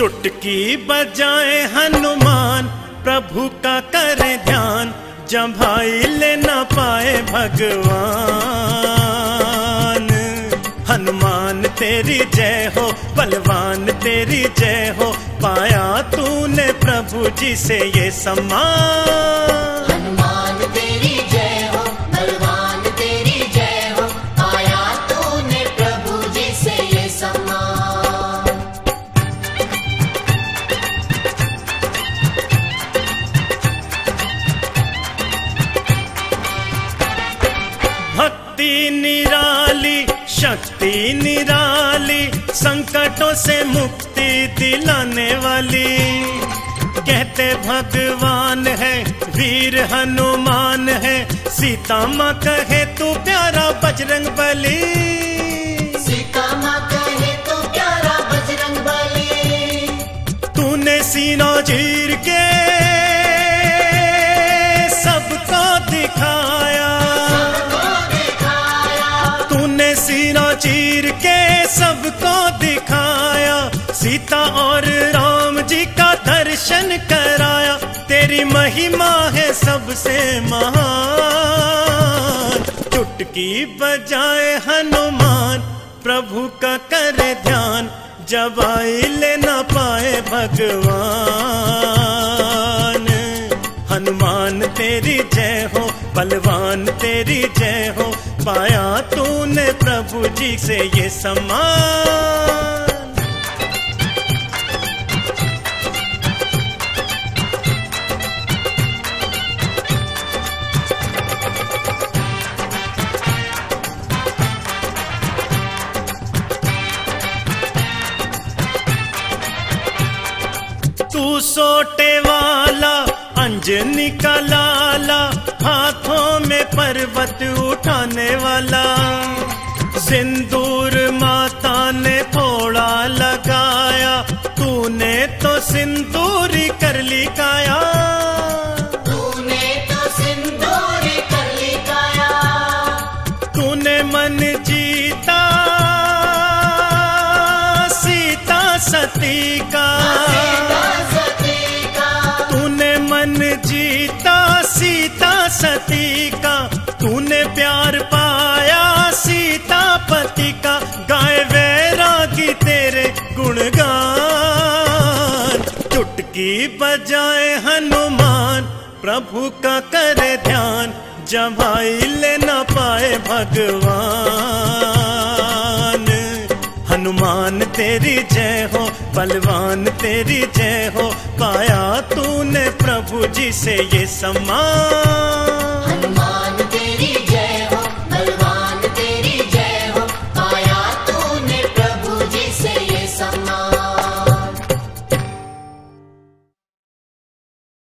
चुटकी बजाए हनुमान, प्रभु का करे ध्यान जम्भाई ले न पाए भगवान। हनुमान तेरी जय हो, बलवान तेरी जय हो, पाया तूने प्रभु जी से ये सम्मान। भक्ति निराली, शक्ति निराली, संकटों से मुक्ति दिलाने वाली। कहते, भगवान है, वीर हनुमान है, सीता माँ कहे तू प्यारा बजरंग बली। सीता माँ सबको दिखाया, सीता और राम जी का दर्शन कराया। तेरी महिमा है सबसे महान। चुटकी बजाए हनुमान, प्रभु का करे ध्यान जवाई ले न पाए भगवान। हनुमान तेरी जय हो, बलवान तेरी जय हो पाया तूने प्रभु जी से ये सम्मान तू सोटे वाला अंजनी का लाला हाथों में पर्वत उठाने वाला। सिंदूर माता ने फोड़ा लगाया तूने तो सिंदूरी कर ली काया तूने तो सिंदूर कर तूने मन जीता सीता सती का। सीता का, तूने प्यार पाया सीता पति का, गाय वैरागी तेरे गुणगान। चुटकी बजाए हनुमान, प्रभु का करे ध्यान जब आई ले न पाए भगवान। हनुमान तेरी जय हो, बलवान तेरी जय हो, पाया तूने प्रभु जी से ये सम्मान।